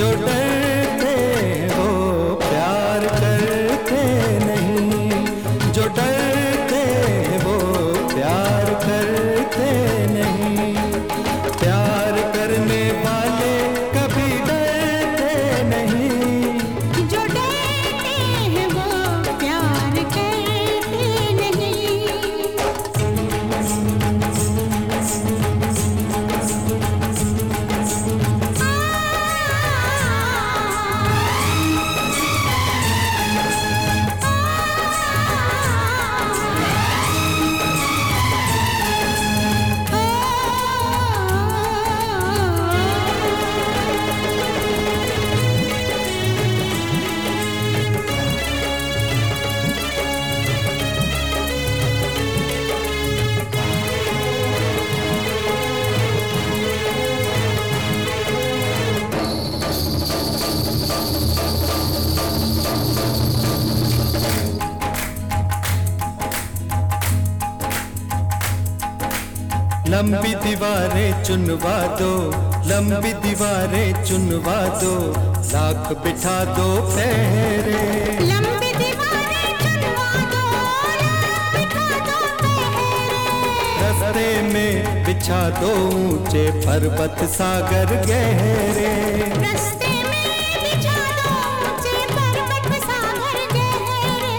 yo लंबी दीवारें चुनवा दो लंबी दीवारें चुनवा दो लाख बिठा दो पहरे। लंबी दीवारें चुनवा दो बिठा दो पहरे। रस्ते में बिछा दो ऊँचे पर्वत सागर गहरे। रस्ते में बिछा दो ऊँचे पर्वत सागर गहरे।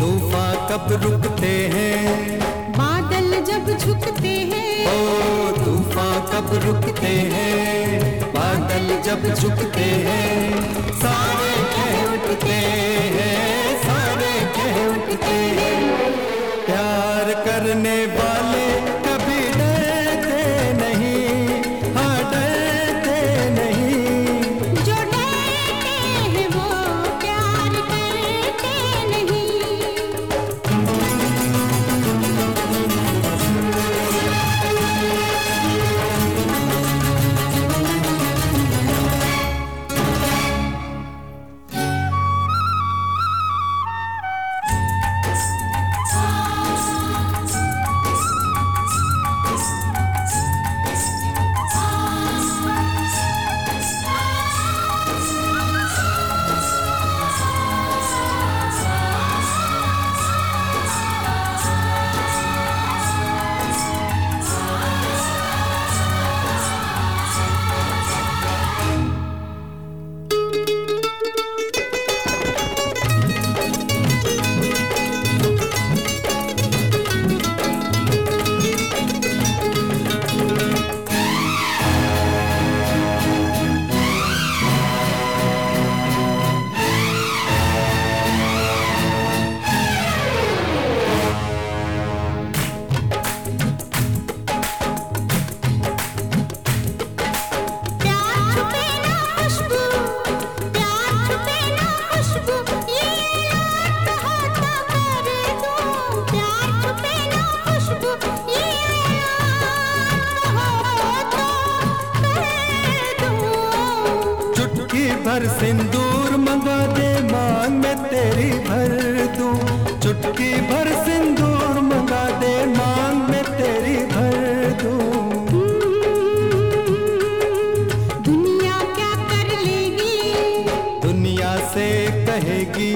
तूफ़ान कब रुकते हैं? झुकते हैं। ओ, तूफ़ान कब रुकते हैं? बादल जब झुकते हैं, सारे कह उठते हैं, सारे कह उठते हैं। प्यार करने वाले भर सिंदूर मंगा दे मांग मैं तेरी भर दूँ। चुटकी भर सिंदूर मंगा दे मांग मैं तेरी भर दूँ। दुनिया क्या कर लेगी? दुनिया से कहेगी